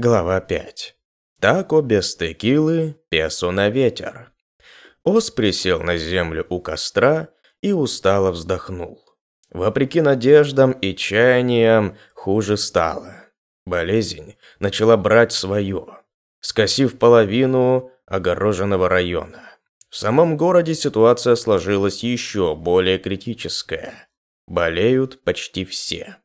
Глава 5. Тако без текилы, песо на ветер. Ос присел на землю у костра и устало вздохнул. Вопреки надеждам и чаяниям, хуже стало. Болезнь начала брать свое, скосив половину огороженного района. В самом городе ситуация сложилась еще более критическая. Болеют почти все.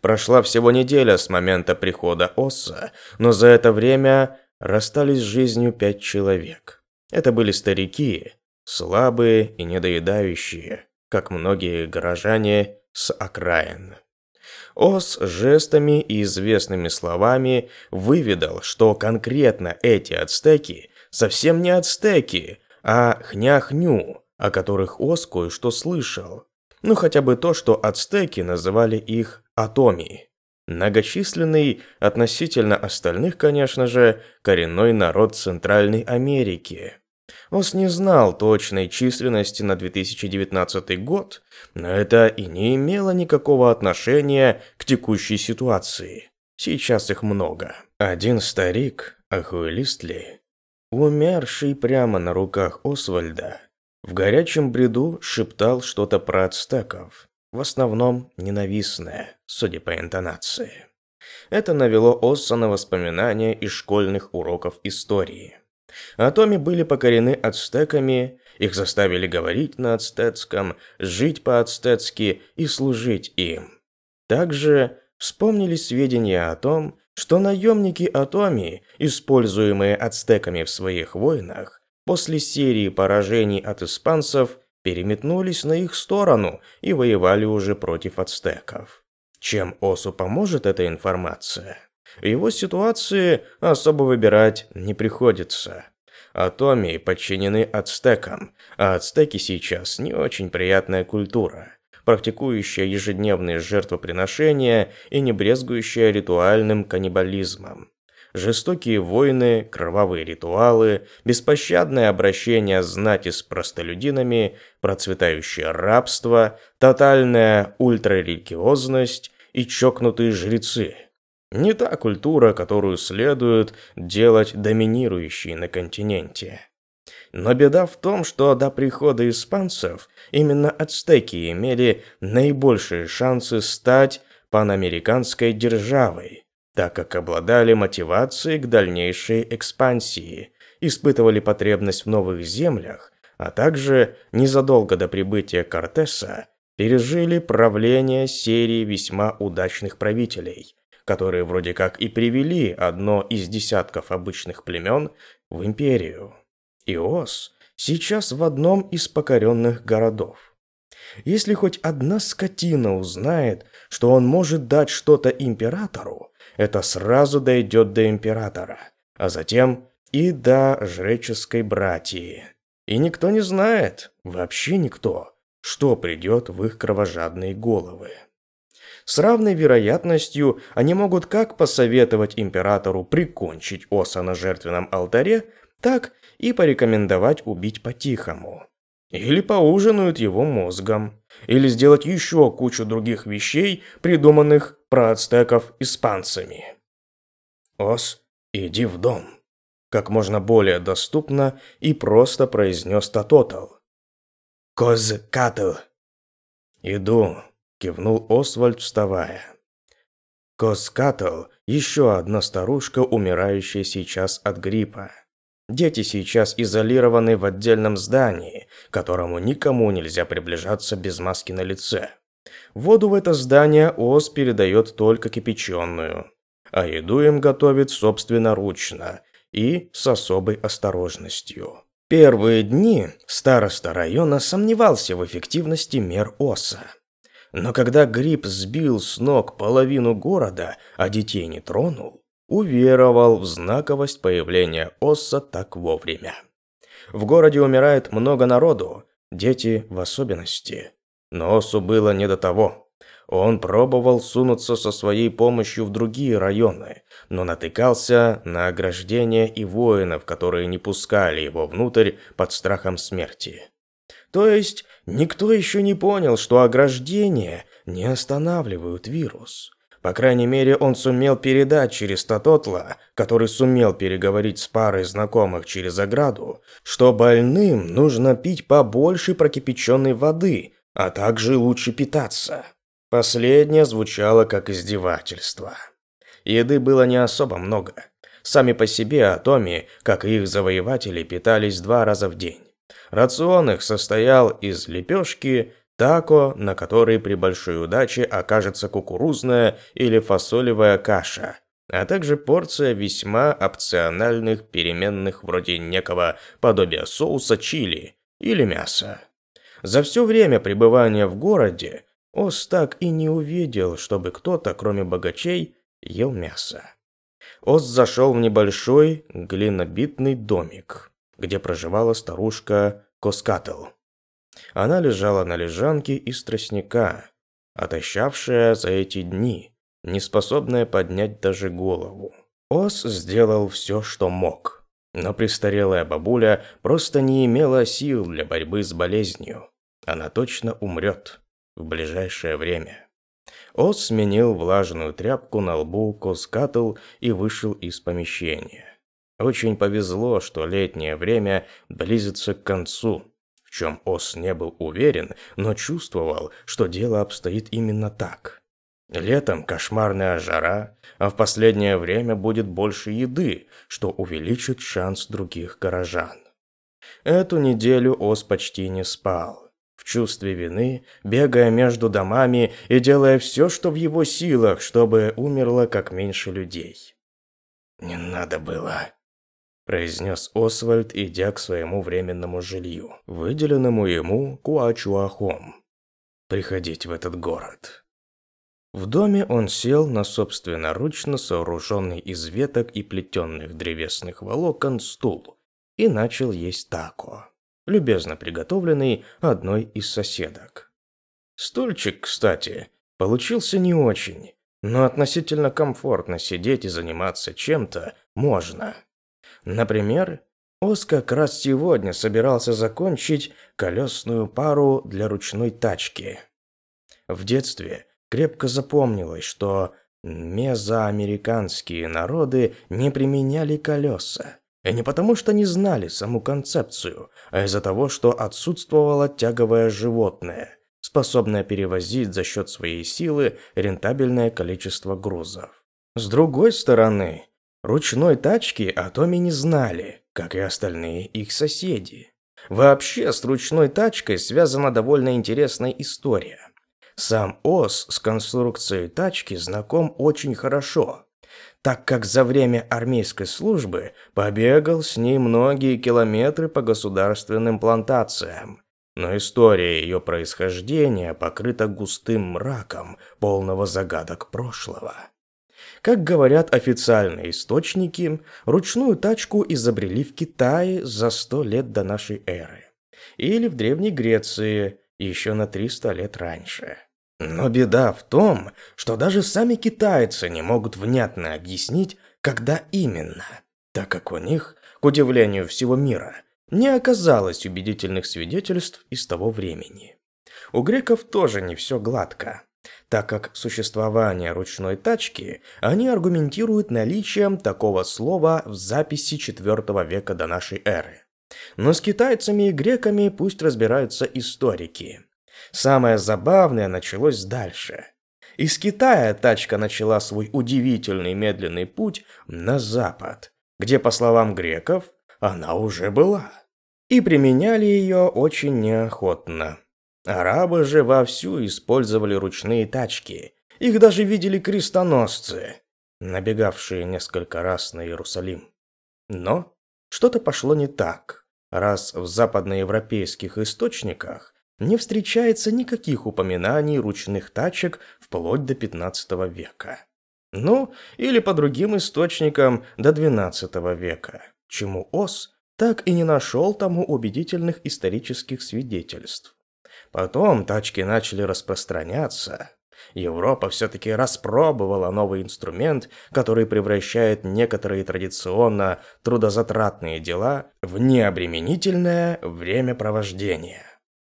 Прошла всего неделя с момента прихода Осса, но за это время расстались с жизнью пять человек. Это были старики, слабые и недоедающие, как многие горожане с окраин. Ос жестами и известными словами выведал, что конкретно эти ацтеки совсем не ацтеки, а хняхню, о которых Ос кое-что слышал. Ну хотя бы то, что ацтеки называли их Атоми. Многочисленный, относительно остальных, конечно же, коренной народ Центральной Америки. Ос не знал точной численности на 2019 год, но это и не имело никакого отношения к текущей ситуации. Сейчас их много. Один старик, Ахуэлистли, умерший прямо на руках Освальда, в горячем бреду шептал что-то про ацтеков в основном ненавистное, судя по интонации. Это навело Осса на воспоминания из школьных уроков истории. Атоми были покорены ацтеками, их заставили говорить на ацтецком, жить по-ацтецки и служить им. Также вспомнили сведения о том, что наемники Атоми, используемые ацтеками в своих войнах, после серии поражений от испанцев переметнулись на их сторону и воевали уже против ацтеков. Чем Осу поможет эта информация? В его ситуации особо выбирать не приходится. Атоми подчинены ацтекам, а ацтеки сейчас не очень приятная культура, практикующая ежедневные жертвоприношения и не брезгующая ритуальным каннибализмом жестокие войны, кровавые ритуалы, беспощадное обращение знати с простолюдинами, процветающее рабство, тотальная ультрарелигиозность и чокнутые жрецы. Не та культура, которую следует делать доминирующей на континенте. Но беда в том, что до прихода испанцев именно ацтеки имели наибольшие шансы стать панамериканской державой, так как обладали мотивацией к дальнейшей экспансии, испытывали потребность в новых землях, а также незадолго до прибытия Кортеса пережили правление серии весьма удачных правителей, которые вроде как и привели одно из десятков обычных племен в империю. Иос сейчас в одном из покоренных городов. Если хоть одна скотина узнает, что он может дать что-то императору, это сразу дойдет до императора, а затем и до жреческой братьи. И никто не знает, вообще никто, что придет в их кровожадные головы. С равной вероятностью они могут как посоветовать императору прикончить Оса на жертвенном алтаре, так и порекомендовать убить по-тихому. Или поужинают его мозгом. Или сделать еще кучу других вещей, придуманных про ацтеков испанцами. «Ос, иди в дом», – как можно более доступно и просто произнес Татотал. «Козкатл». «Иду», – кивнул Освальд, вставая. Козкатл – еще одна старушка, умирающая сейчас от гриппа. Дети сейчас изолированы в отдельном здании, которому никому нельзя приближаться без маски на лице. Воду в это здание ОС передает только кипяченую, а еду им готовит собственноручно и с особой осторожностью. Первые дни староста района сомневался в эффективности мер ОСа. Но когда грипп сбил с ног половину города, а детей не тронул, уверовал в знаковость появления Осса так вовремя. В городе умирает много народу, дети в особенности. Но Оссу было не до того. Он пробовал сунуться со своей помощью в другие районы, но натыкался на ограждения и воинов, которые не пускали его внутрь под страхом смерти. То есть никто еще не понял, что ограждения не останавливают вирус. По крайней мере, он сумел передать через Тототла, который сумел переговорить с парой знакомых через ограду, что больным нужно пить побольше прокипяченной воды, а также лучше питаться. Последнее звучало как издевательство. Еды было не особо много. Сами по себе атоми, как и их завоеватели, питались два раза в день. Рацион их состоял из лепешки, тако, на которой при большой удаче окажется кукурузная или фасолевая каша, а также порция весьма опциональных переменных вроде некого подобия соуса чили или мяса. За все время пребывания в городе Ос так и не увидел, чтобы кто-то, кроме богачей, ел мясо. Ос зашел в небольшой глинобитный домик, где проживала старушка Коскатл. Она лежала на лежанке из тростника, отощавшая за эти дни, неспособная поднять даже голову. Ос сделал все, что мог, но престарелая бабуля просто не имела сил для борьбы с болезнью. Она точно умрет в ближайшее время. Ос сменил влажную тряпку на лбу Коскатл и вышел из помещения. Очень повезло, что летнее время близится к концу, чем Ос не был уверен, но чувствовал, что дело обстоит именно так. Летом кошмарная жара, а в последнее время будет больше еды, что увеличит шанс других горожан. Эту неделю Ос почти не спал в чувстве вины, бегая между домами и делая все, что в его силах, чтобы умерло как меньше людей. «Не надо было», – произнес Освальд, идя к своему временному жилью, выделенному ему Куачуахом. «Приходить в этот город». В доме он сел на собственноручно сооруженный из веток и плетенных древесных волокон стул и начал есть тако любезно приготовленный одной из соседок. Стульчик, кстати, получился не очень, но относительно комфортно сидеть и заниматься чем-то можно. Например, Ос как раз сегодня собирался закончить колесную пару для ручной тачки. В детстве крепко запомнилось, что мезоамериканские народы не применяли колеса. И не потому, что не знали саму концепцию, а из-за того, что отсутствовало тяговое животное, способное перевозить за счет своей силы рентабельное количество грузов. С другой стороны, ручной тачки о Томе не знали, как и остальные их соседи. Вообще, с ручной тачкой связана довольно интересная история. Сам Ос с конструкцией тачки знаком очень хорошо, так как за время армейской службы побегал с ней многие километры по государственным плантациям. Но история ее происхождения покрыта густым мраком полного загадок прошлого. Как говорят официальные источники, ручную тачку изобрели в Китае за 100 лет до нашей эры. Или в Древней Греции еще на 300 лет раньше. Но беда в том, что даже сами китайцы не могут внятно объяснить, когда именно, так как у них, к удивлению всего мира, не оказалось убедительных свидетельств из того времени. У греков тоже не все гладко, так как существование ручной тачки они аргументируют наличием такого слова в записи IV века до нашей эры. Но с китайцами и греками пусть разбираются историки. Самое забавное началось дальше. Из Китая тачка начала свой удивительный медленный путь на запад, где, по словам греков, она уже была. И применяли ее очень неохотно. Арабы же вовсю использовали ручные тачки. Их даже видели крестоносцы, набегавшие несколько раз на Иерусалим. Но что-то пошло не так, раз в западноевропейских источниках не встречается никаких упоминаний ручных тачек вплоть до 15 века. Ну, или по другим источникам до 12 века, чему Ос так и не нашел тому убедительных исторических свидетельств. Потом тачки начали распространяться. Европа все-таки распробовала новый инструмент, который превращает некоторые традиционно трудозатратные дела в необременительное времяпровождение.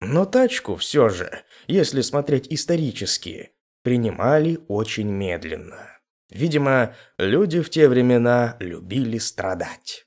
Но тачку все же, если смотреть исторически, принимали очень медленно. Видимо, люди в те времена любили страдать.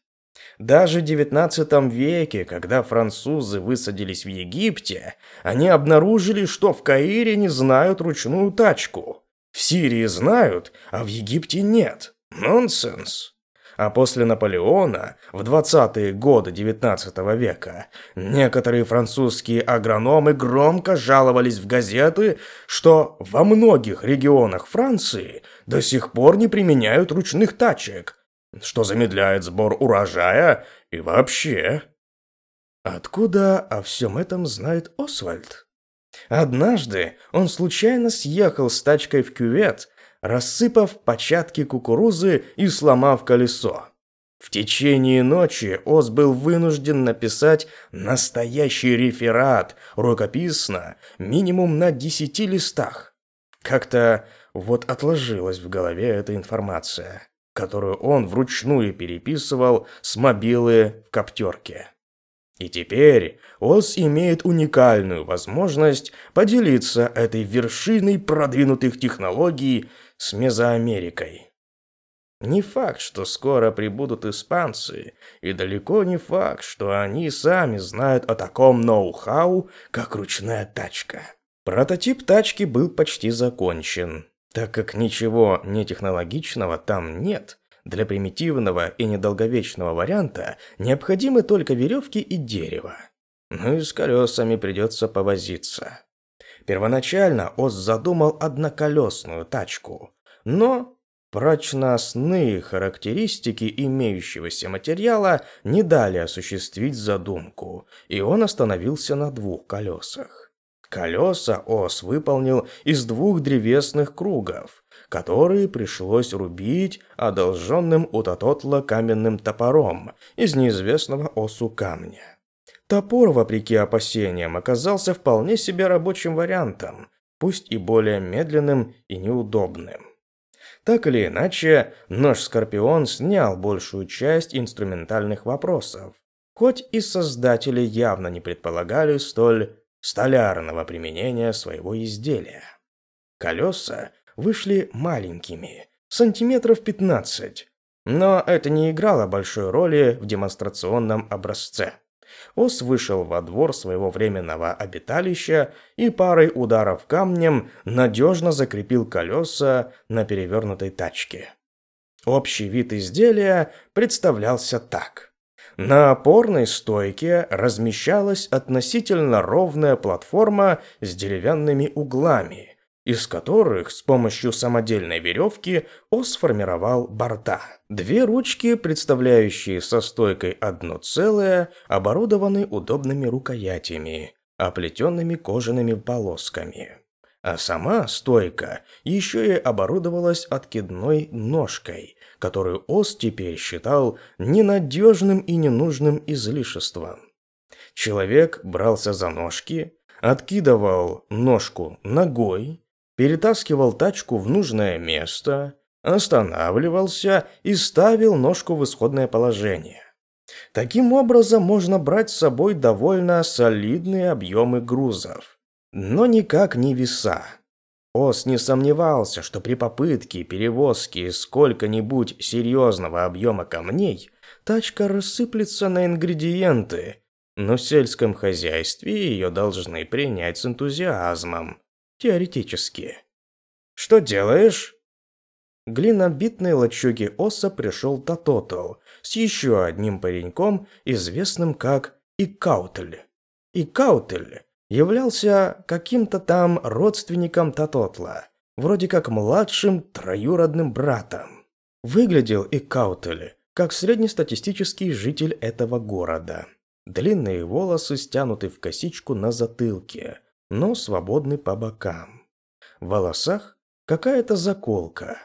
Даже в XIX веке, когда французы высадились в Египте, они обнаружили, что в Каире не знают ручную тачку. В Сирии знают, а в Египте нет. Нонсенс. А после Наполеона, в 20-е годы XIX века, некоторые французские агрономы громко жаловались в газеты, что во многих регионах Франции до сих пор не применяют ручных тачек, что замедляет сбор урожая и вообще. Откуда о всем этом знает Освальд? Однажды он случайно съехал с тачкой в кювет, рассыпав початки кукурузы и сломав колесо. В течение ночи Оз был вынужден написать настоящий реферат, рукописно, минимум на десяти листах. Как-то вот отложилась в голове эта информация, которую он вручную переписывал с мобилы в коптерке. И теперь Оз имеет уникальную возможность поделиться этой вершиной продвинутых технологий с Мезоамерикой. Не факт, что скоро прибудут испанцы, и далеко не факт, что они сами знают о таком ноу-хау, как ручная тачка. Прототип тачки был почти закончен. Так как ничего нетехнологичного там нет, для примитивного и недолговечного варианта необходимы только веревки и дерево. Ну и с колесами придется повозиться. Первоначально Оз задумал одноколесную тачку, но прочностные характеристики имеющегося материала не дали осуществить задумку, и он остановился на двух колесах. Колеса Ос выполнил из двух древесных кругов, которые пришлось рубить одолженным у Татотла каменным топором из неизвестного Осу камня. Топор, вопреки опасениям, оказался вполне себе рабочим вариантом, пусть и более медленным и неудобным. Так или иначе, нож Скорпион снял большую часть инструментальных вопросов, хоть и создатели явно не предполагали столь столярного применения своего изделия. Колеса вышли маленькими, сантиметров 15, но это не играло большой роли в демонстрационном образце. Ос вышел во двор своего временного обиталища и парой ударов камнем надежно закрепил колеса на перевернутой тачке. Общий вид изделия представлялся так. На опорной стойке размещалась относительно ровная платформа с деревянными углами – из которых с помощью самодельной веревки он сформировал борта. Две ручки, представляющие со стойкой одно целое, оборудованы удобными рукоятями, оплетенными кожаными полосками. А сама стойка еще и оборудовалась откидной ножкой, которую Ос теперь считал ненадежным и ненужным излишеством. Человек брался за ножки, откидывал ножку ногой, перетаскивал тачку в нужное место, останавливался и ставил ножку в исходное положение. Таким образом можно брать с собой довольно солидные объемы грузов, но никак не веса. Ос не сомневался, что при попытке перевозки сколько-нибудь серьезного объема камней тачка рассыплется на ингредиенты, но в сельском хозяйстве ее должны принять с энтузиазмом. Теоретически. «Что делаешь?» Глинобитной лачуги Оса пришел Татотл с еще одним пареньком, известным как Икаутль. Икаутль являлся каким-то там родственником Татотла, вроде как младшим троюродным братом. Выглядел Икаутль как среднестатистический житель этого города. Длинные волосы стянуты в косичку на затылке, но свободны по бокам. В волосах какая-то заколка.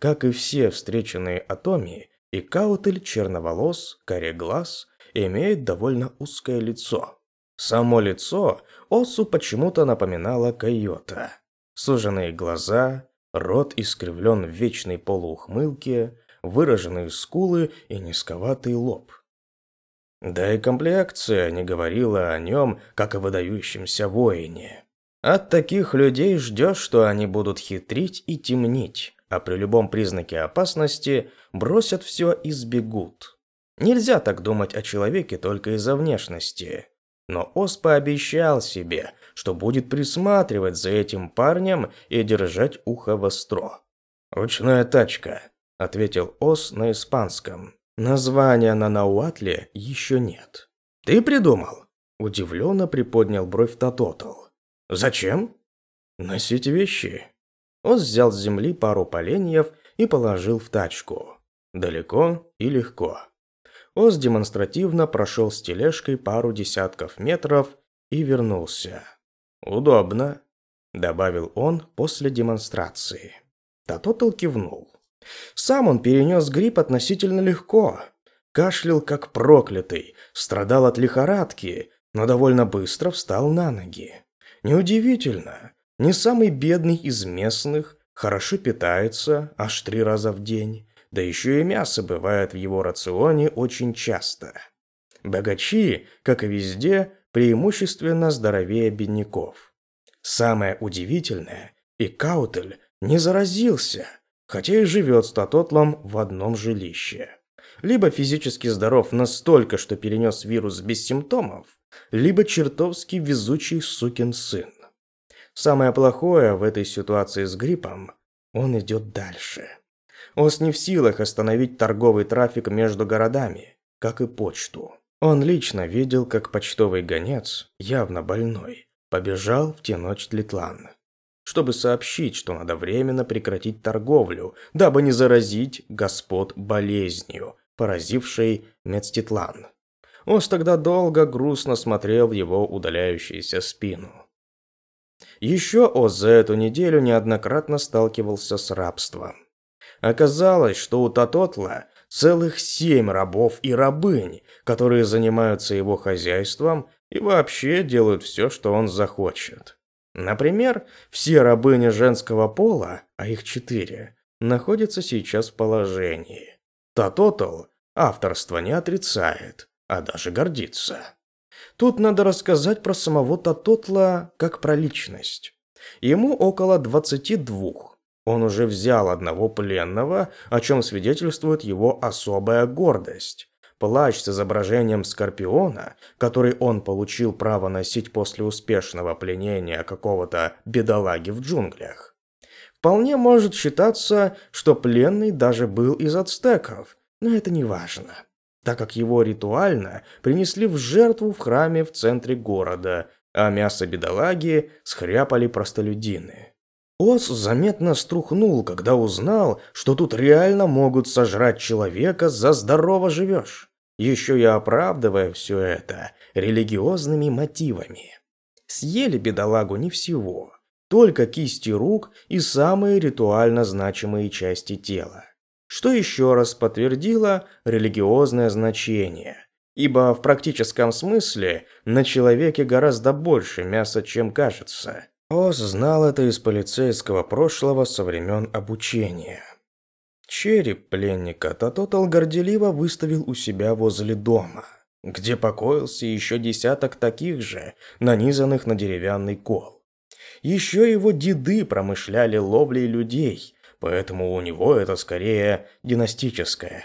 Как и все встреченные атоми, и Каутель черноволос, кореглаз, имеет довольно узкое лицо. Само лицо Осу почему-то напоминало койота. Суженные глаза, рот искривлен в вечной полуухмылке, выраженные скулы и низковатый лоб. Да и комплекция не говорила о нем, как о выдающемся воине. От таких людей ждешь, что они будут хитрить и темнить, а при любом признаке опасности бросят все и сбегут. Нельзя так думать о человеке только из-за внешности. Но Ос пообещал себе, что будет присматривать за этим парнем и держать ухо востро. «Ручная тачка», — ответил Ос на испанском. Названия на Науатле еще нет. «Ты придумал?» – удивленно приподнял бровь Татотал. «Зачем?» «Носить вещи». Он взял с земли пару поленьев и положил в тачку. Далеко и легко. Оз демонстративно прошел с тележкой пару десятков метров и вернулся. «Удобно», – добавил он после демонстрации. Татотал кивнул. Сам он перенес грипп относительно легко. Кашлял как проклятый, страдал от лихорадки, но довольно быстро встал на ноги. Неудивительно, не самый бедный из местных, хорошо питается аж три раза в день, да еще и мясо бывает в его рационе очень часто. Богачи, как и везде, преимущественно здоровее бедняков. Самое удивительное, и Каутель не заразился – хотя и живет с Татотлом в одном жилище. Либо физически здоров настолько, что перенес вирус без симптомов, либо чертовски везучий сукин сын. Самое плохое в этой ситуации с гриппом – он идет дальше. Он не в силах остановить торговый трафик между городами, как и почту. Он лично видел, как почтовый гонец, явно больной, побежал в те ночь Тлитлан чтобы сообщить, что надо временно прекратить торговлю, дабы не заразить господ болезнью, поразившей Мецтитлан. Ос тогда долго грустно смотрел в его удаляющуюся спину. Еще Ос за эту неделю неоднократно сталкивался с рабством. Оказалось, что у Татотла целых семь рабов и рабынь, которые занимаются его хозяйством и вообще делают все, что он захочет. Например, все рабыни женского пола, а их четыре, находятся сейчас в положении. Татотал авторство не отрицает, а даже гордится. Тут надо рассказать про самого Татотла как про личность. Ему около 22. Он уже взял одного пленного, о чем свидетельствует его особая гордость. Плащ с изображением Скорпиона, который он получил право носить после успешного пленения какого-то бедолаги в джунглях. Вполне может считаться, что пленный даже был из ацтеков, но это не важно, так как его ритуально принесли в жертву в храме в центре города, а мясо бедолаги схряпали простолюдины. Ос заметно струхнул, когда узнал, что тут реально могут сожрать человека за здорово живешь еще и оправдывая все это религиозными мотивами. Съели бедолагу не всего, только кисти рук и самые ритуально значимые части тела, что еще раз подтвердило религиозное значение, ибо в практическом смысле на человеке гораздо больше мяса, чем кажется. Оз знал это из полицейского прошлого со времен обучения. Череп пленника Татотал горделиво выставил у себя возле дома, где покоился еще десяток таких же, нанизанных на деревянный кол. Еще его деды промышляли ловлей людей, поэтому у него это скорее династическое.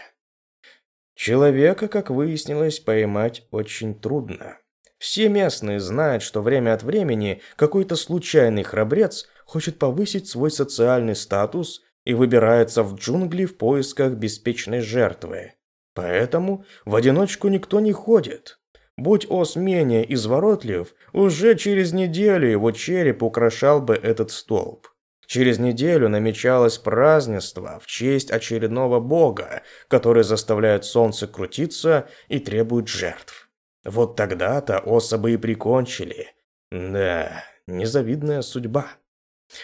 Человека, как выяснилось, поймать очень трудно. Все местные знают, что время от времени какой-то случайный храбрец хочет повысить свой социальный статус и выбирается в джунгли в поисках беспечной жертвы. Поэтому в одиночку никто не ходит. Будь Ос менее изворотлив, уже через неделю его череп украшал бы этот столб. Через неделю намечалось празднество в честь очередного бога, который заставляет солнце крутиться и требует жертв. Вот тогда-то Оса бы и прикончили. Да, незавидная судьба.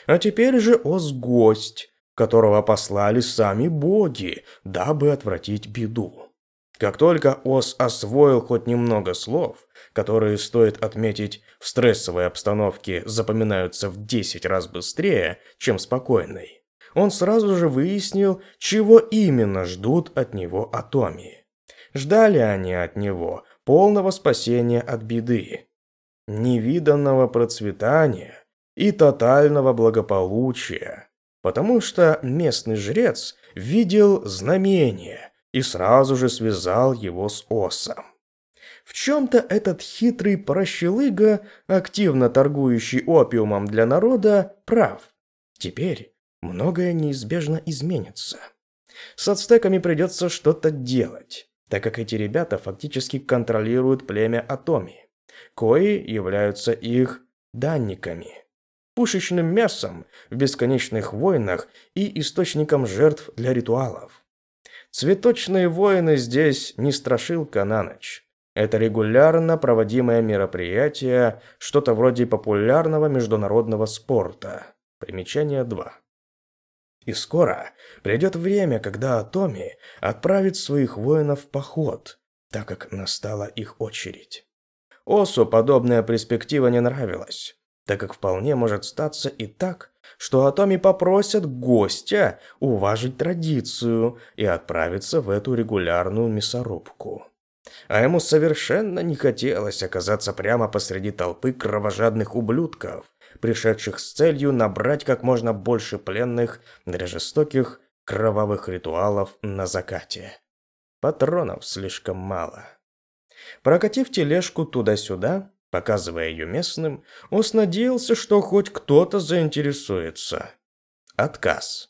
А теперь же Ос гость, которого послали сами боги, дабы отвратить беду. Как только Ос освоил хоть немного слов, которые, стоит отметить, в стрессовой обстановке запоминаются в 10 раз быстрее, чем спокойной, он сразу же выяснил, чего именно ждут от него атомии. Ждали они от него полного спасения от беды, невиданного процветания и тотального благополучия, потому что местный жрец видел знамение и сразу же связал его с осом. В чем-то этот хитрый прощелыга, активно торгующий опиумом для народа, прав. Теперь многое неизбежно изменится. С ацтеками придется что-то делать, так как эти ребята фактически контролируют племя Атоми, кои являются их данниками, пушечным мясом в бесконечных войнах и источником жертв для ритуалов. Цветочные войны здесь не страшилка на ночь. Это регулярно проводимое мероприятие, что-то вроде популярного международного спорта. Примечание 2. И скоро придет время, когда Атоми отправит своих воинов в поход, так как настала их очередь. Осу подобная перспектива не нравилась, так как вполне может статься и так, что Атоми попросят гостя уважить традицию и отправиться в эту регулярную мясорубку. А ему совершенно не хотелось оказаться прямо посреди толпы кровожадных ублюдков, пришедших с целью набрать как можно больше пленных для жестоких кровавых ритуалов на закате. Патронов слишком мало. Прокатив тележку туда-сюда, показывая ее местным, он надеялся, что хоть кто-то заинтересуется. Отказ.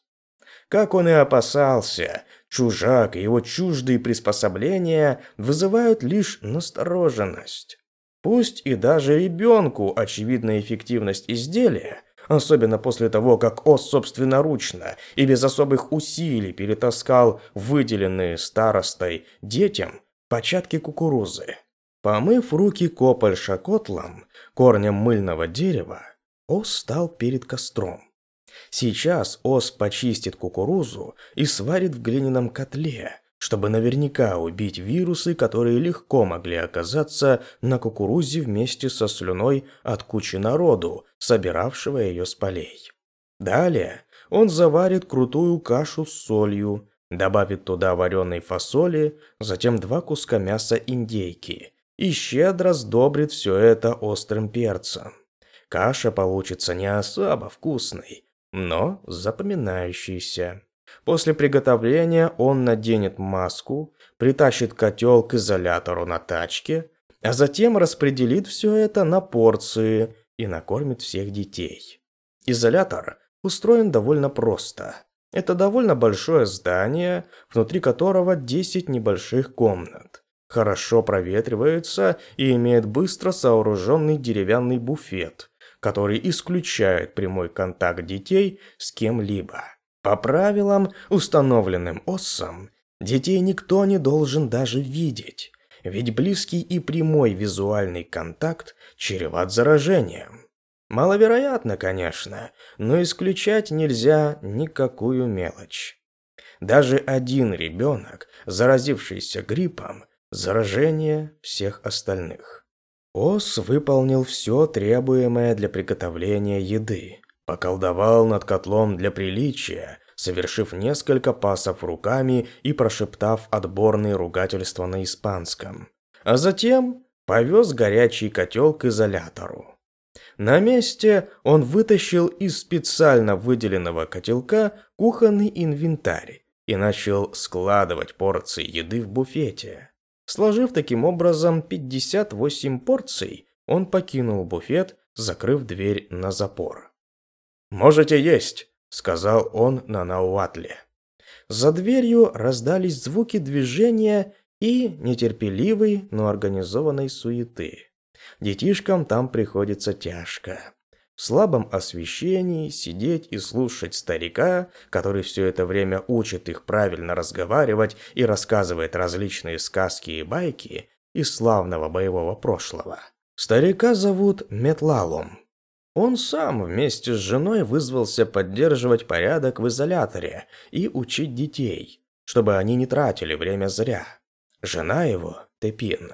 Как он и опасался, чужак и его чуждые приспособления вызывают лишь настороженность. Пусть и даже ребенку очевидна эффективность изделия, особенно после того, как Ос собственноручно и без особых усилий перетаскал выделенные старостой детям початки кукурузы. Помыв руки кополь шакотлом, корнем мыльного дерева, Ос стал перед костром. Сейчас Ос почистит кукурузу и сварит в глиняном котле, чтобы наверняка убить вирусы, которые легко могли оказаться на кукурузе вместе со слюной от кучи народу, собиравшего ее с полей. Далее он заварит крутую кашу с солью, добавит туда вареной фасоли, затем два куска мяса индейки и щедро сдобрит все это острым перцем. Каша получится не особо вкусной, но запоминающийся. После приготовления он наденет маску, притащит котел к изолятору на тачке, а затем распределит все это на порции и накормит всех детей. Изолятор устроен довольно просто. Это довольно большое здание, внутри которого 10 небольших комнат. Хорошо проветривается и имеет быстро сооруженный деревянный буфет, который исключает прямой контакт детей с кем-либо. По правилам, установленным ОСом, детей никто не должен даже видеть, ведь близкий и прямой визуальный контакт чреват заражением. Маловероятно, конечно, но исключать нельзя никакую мелочь. Даже один ребенок, заразившийся гриппом, заражение всех остальных. Ос выполнил все требуемое для приготовления еды. Поколдовал над котлом для приличия, совершив несколько пасов руками и прошептав отборные ругательства на испанском. А затем повез горячий котел к изолятору. На месте он вытащил из специально выделенного котелка кухонный инвентарь и начал складывать порции еды в буфете. Сложив таким образом 58 порций, он покинул буфет, закрыв дверь на запор. «Можете есть», — сказал он на Науатле. За дверью раздались звуки движения и нетерпеливой, но организованной суеты. Детишкам там приходится тяжко в слабом освещении сидеть и слушать старика, который все это время учит их правильно разговаривать и рассказывает различные сказки и байки из славного боевого прошлого. Старика зовут Метлалом. Он сам вместе с женой вызвался поддерживать порядок в изоляторе и учить детей, чтобы они не тратили время зря. Жена его, Тепин,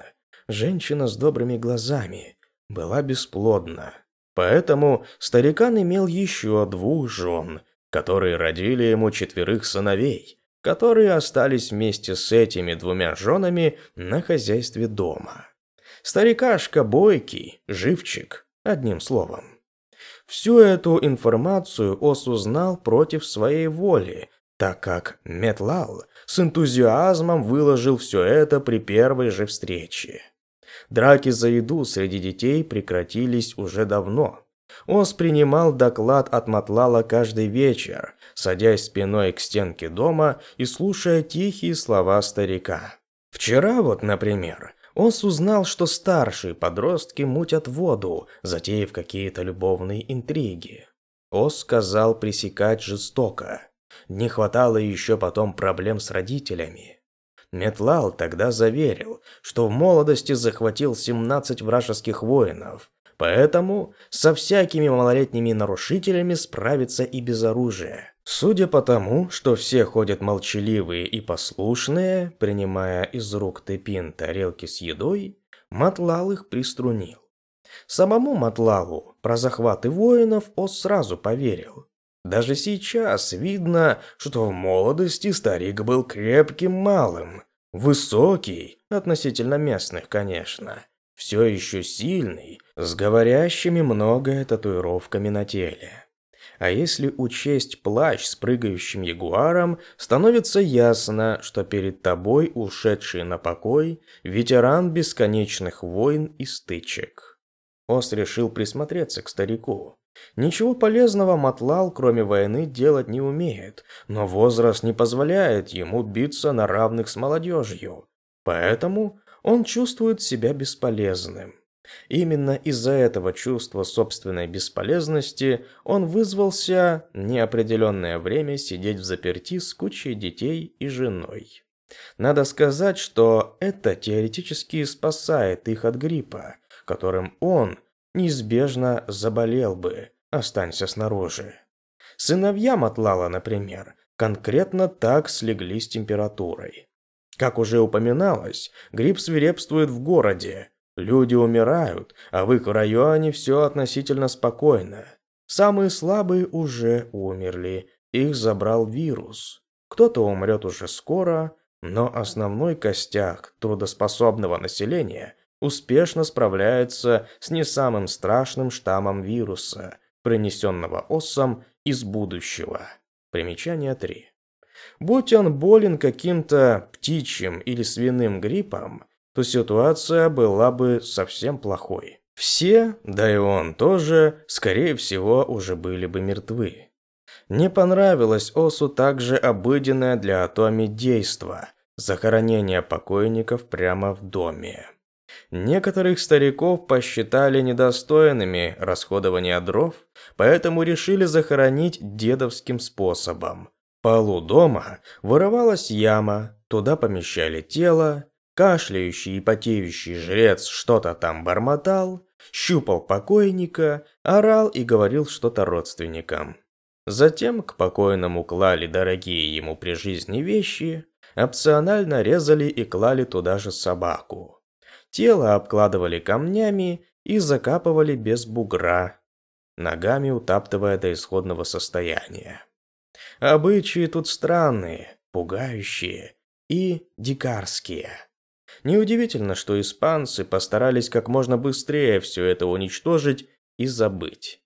женщина с добрыми глазами, была бесплодна Поэтому старикан имел еще двух жен, которые родили ему четверых сыновей, которые остались вместе с этими двумя женами на хозяйстве дома. Старикашка бойкий, живчик, одним словом. Всю эту информацию Ос узнал против своей воли, так как Метлал с энтузиазмом выложил все это при первой же встрече. Драки за еду среди детей прекратились уже давно. Ос принимал доклад от Матлала каждый вечер, садясь спиной к стенке дома и слушая тихие слова старика. Вчера вот, например, Ос узнал, что старшие подростки мутят воду, затеяв какие-то любовные интриги. Ос сказал пресекать жестоко. Не хватало еще потом проблем с родителями. Метлал тогда заверил, что в молодости захватил 17 вражеских воинов, поэтому со всякими малолетними нарушителями справится и без оружия. Судя по тому, что все ходят молчаливые и послушные, принимая из рук Тепин тарелки с едой, Матлал их приструнил. Самому Матлалу про захваты воинов он сразу поверил. Даже сейчас видно, что в молодости старик был крепким малым, высокий, относительно местных, конечно, все еще сильный, с говорящими много татуировками на теле. А если учесть плащ с прыгающим ягуаром, становится ясно, что перед тобой ушедший на покой ветеран бесконечных войн и стычек. Ос решил присмотреться к старику. Ничего полезного Матлал, кроме войны, делать не умеет, но возраст не позволяет ему биться на равных с молодежью. Поэтому он чувствует себя бесполезным. Именно из-за этого чувства собственной бесполезности он вызвался неопределенное время сидеть в заперти с кучей детей и женой. Надо сказать, что это теоретически спасает их от гриппа, которым он неизбежно заболел бы, останься снаружи. Сыновья Матлала, например, конкретно так слегли с температурой. Как уже упоминалось, грипп свирепствует в городе, Люди умирают, а в их районе все относительно спокойно. Самые слабые уже умерли, их забрал вирус. Кто-то умрет уже скоро, но основной костяк трудоспособного населения успешно справляется с не самым страшным штаммом вируса, принесенного осом из будущего. Примечание 3. Будь он болен каким-то птичьим или свиным гриппом, то ситуация была бы совсем плохой. Все, да и он тоже, скорее всего, уже были бы мертвы. Не понравилось Осу также обыденное для Атоми действо – захоронение покойников прямо в доме. Некоторых стариков посчитали недостойными расходования дров, поэтому решили захоронить дедовским способом. В полу дома вырывалась яма, туда помещали тело, Кашляющий и потеющий жрец что-то там бормотал, щупал покойника, орал и говорил что-то родственникам. Затем к покойному клали дорогие ему при жизни вещи, опционально резали и клали туда же собаку. Тело обкладывали камнями и закапывали без бугра, ногами утаптывая до исходного состояния. Обычаи тут странные, пугающие и дикарские. Неудивительно, что испанцы постарались как можно быстрее все это уничтожить и забыть.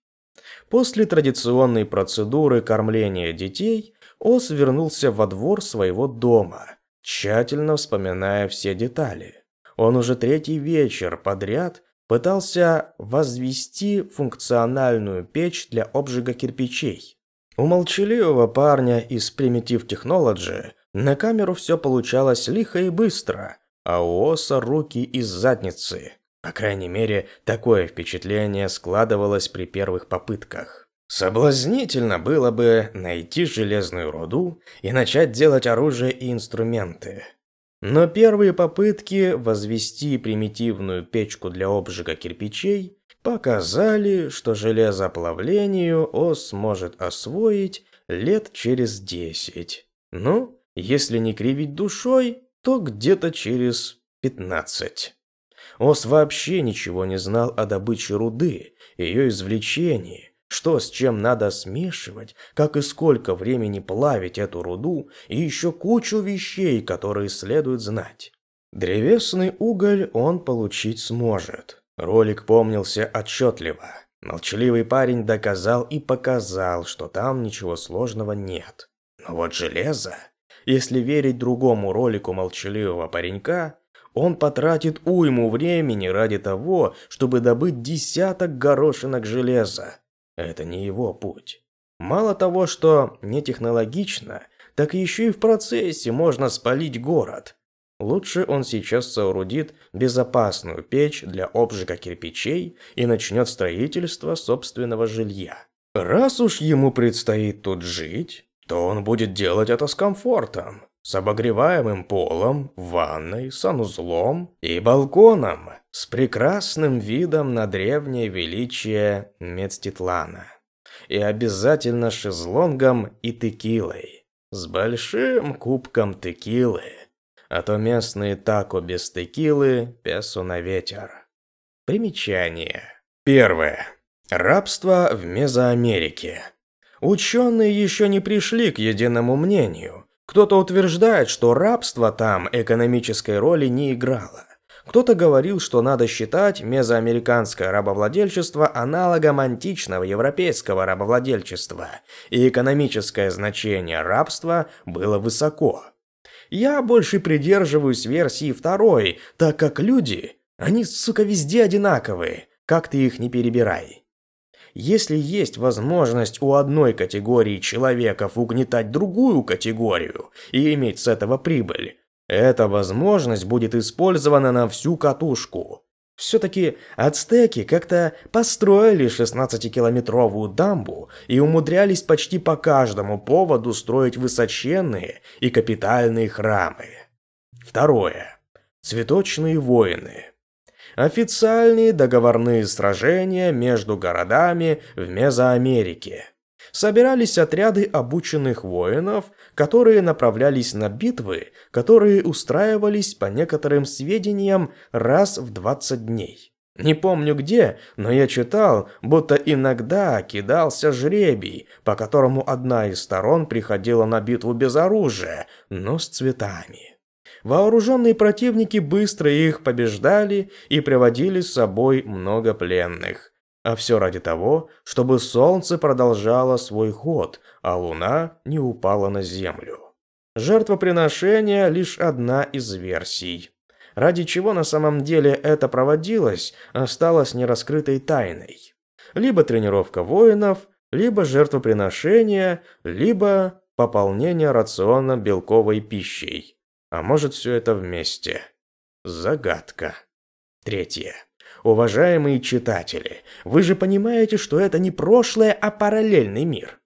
После традиционной процедуры кормления детей Ос вернулся во двор своего дома, тщательно вспоминая все детали. Он уже третий вечер подряд пытался возвести функциональную печь для обжига кирпичей. У молчаливого парня из Primitive Technology на камеру все получалось лихо и быстро, а у Оса руки из задницы. По крайней мере, такое впечатление складывалось при первых попытках. Соблазнительно было бы найти железную руду и начать делать оружие и инструменты. Но первые попытки возвести примитивную печку для обжига кирпичей показали, что железоплавлению Ос сможет освоить лет через десять. Ну, если не кривить душой, то где-то через 15. Ос вообще ничего не знал о добыче руды, ее извлечении, что с чем надо смешивать, как и сколько времени плавить эту руду, и еще кучу вещей, которые следует знать. Древесный уголь он получить сможет. Ролик помнился отчетливо. Молчаливый парень доказал и показал, что там ничего сложного нет. Но вот железо, если верить другому ролику молчаливого паренька, он потратит уйму времени ради того, чтобы добыть десяток горошинок железа. Это не его путь. Мало того, что не технологично, так еще и в процессе можно спалить город. Лучше он сейчас соорудит безопасную печь для обжига кирпичей и начнет строительство собственного жилья. Раз уж ему предстоит тут жить, то он будет делать это с комфортом, с обогреваемым полом, ванной, санузлом и балконом, с прекрасным видом на древнее величие Мецтитлана. И обязательно шезлонгом и текилой. С большим кубком текилы а то местные тако без текилы, песо на ветер. Примечание. Первое. Рабство в Мезоамерике. Ученые еще не пришли к единому мнению. Кто-то утверждает, что рабство там экономической роли не играло. Кто-то говорил, что надо считать мезоамериканское рабовладельчество аналогом античного европейского рабовладельчества, и экономическое значение рабства было высоко. Я больше придерживаюсь версии второй, так как люди, они, сука, везде одинаковые, как ты их не перебирай. Если есть возможность у одной категории человеков угнетать другую категорию и иметь с этого прибыль, эта возможность будет использована на всю катушку. Все-таки ацтеки как-то построили 16-километровую дамбу и умудрялись почти по каждому поводу строить высоченные и капитальные храмы. Второе. Цветочные войны. Официальные договорные сражения между городами в Мезоамерике собирались отряды обученных воинов, которые направлялись на битвы, которые устраивались, по некоторым сведениям, раз в 20 дней. Не помню где, но я читал, будто иногда кидался жребий, по которому одна из сторон приходила на битву без оружия, но с цветами. Вооруженные противники быстро их побеждали и приводили с собой много пленных. А все ради того, чтобы солнце продолжало свой ход, а луна не упала на землю. Жертвоприношение – лишь одна из версий. Ради чего на самом деле это проводилось, осталось нераскрытой тайной. Либо тренировка воинов, либо жертвоприношение, либо пополнение рациона белковой пищей. А может все это вместе. Загадка. Третье. Уважаемые читатели, вы же понимаете, что это не прошлое, а параллельный мир.